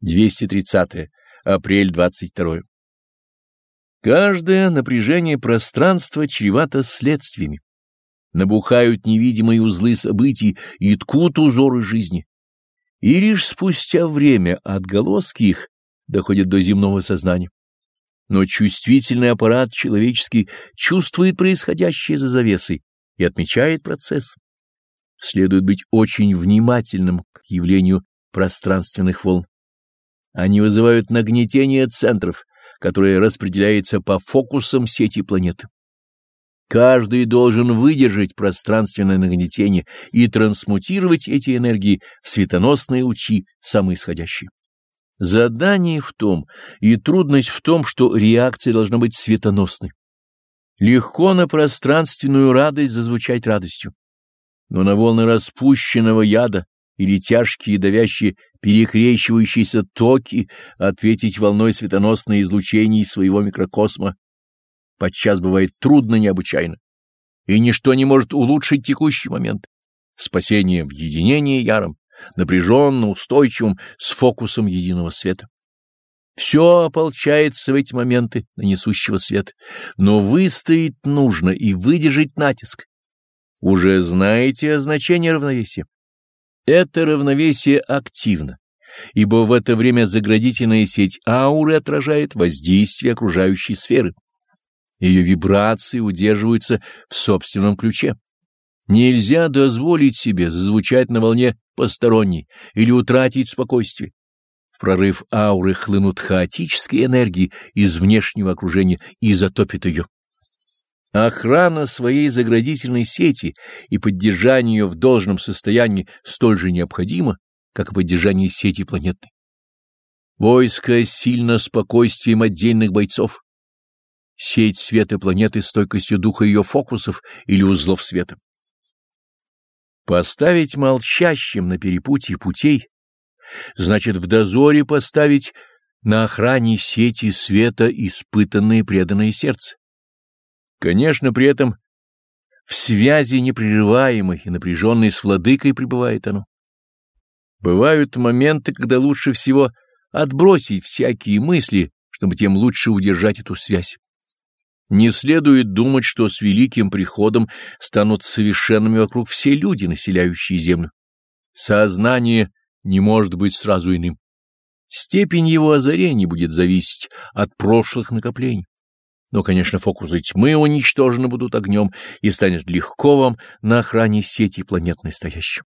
230. Апрель 22. Каждое напряжение пространства чревато следствиями. Набухают невидимые узлы событий и ткут узоры жизни. И лишь спустя время отголоски их доходят до земного сознания. Но чувствительный аппарат человеческий чувствует происходящее за завесой и отмечает процесс. Следует быть очень внимательным к явлению пространственных волн. Они вызывают нагнетение центров, которое распределяется по фокусам сети планеты. Каждый должен выдержать пространственное нагнетение и трансмутировать эти энергии в светоносные лучи, самоисходящие. Задание в том и трудность в том, что реакция должна быть светоносной. Легко на пространственную радость зазвучать радостью, но на волны распущенного яда или тяжкие давящие перекрещивающиеся токи ответить волной светоносной излучений своего микрокосма подчас бывает трудно необычайно, и ничто не может улучшить текущий момент. Спасение в единении яром, напряженно, устойчивым, с фокусом единого света. Все ополчается в эти моменты на несущего света, но выстоять нужно и выдержать натиск. Уже знаете о значении равновесия. Это равновесие активно, ибо в это время заградительная сеть ауры отражает воздействие окружающей сферы. Ее вибрации удерживаются в собственном ключе. Нельзя дозволить себе зазвучать на волне посторонней или утратить спокойствие. В прорыв ауры хлынут хаотические энергии из внешнего окружения и затопит ее. Охрана своей заградительной сети и поддержание ее в должном состоянии столь же необходимо, как и поддержание сети планетной. Войско сильно спокойствием отдельных бойцов. Сеть света планеты стойкостью духа ее фокусов или узлов света. Поставить молчащим на перепутье путей, значит в дозоре поставить на охране сети света испытанное преданное сердце. Конечно, при этом в связи непрерываемой и напряженной с владыкой пребывает оно. Бывают моменты, когда лучше всего отбросить всякие мысли, чтобы тем лучше удержать эту связь. Не следует думать, что с великим приходом станут совершенными вокруг все люди, населяющие землю. Сознание не может быть сразу иным. Степень его озарения будет зависеть от прошлых накоплений. Но, конечно, фокусы тьмы уничтожены будут огнем, и станет легко вам на охране сети планетной стоящим.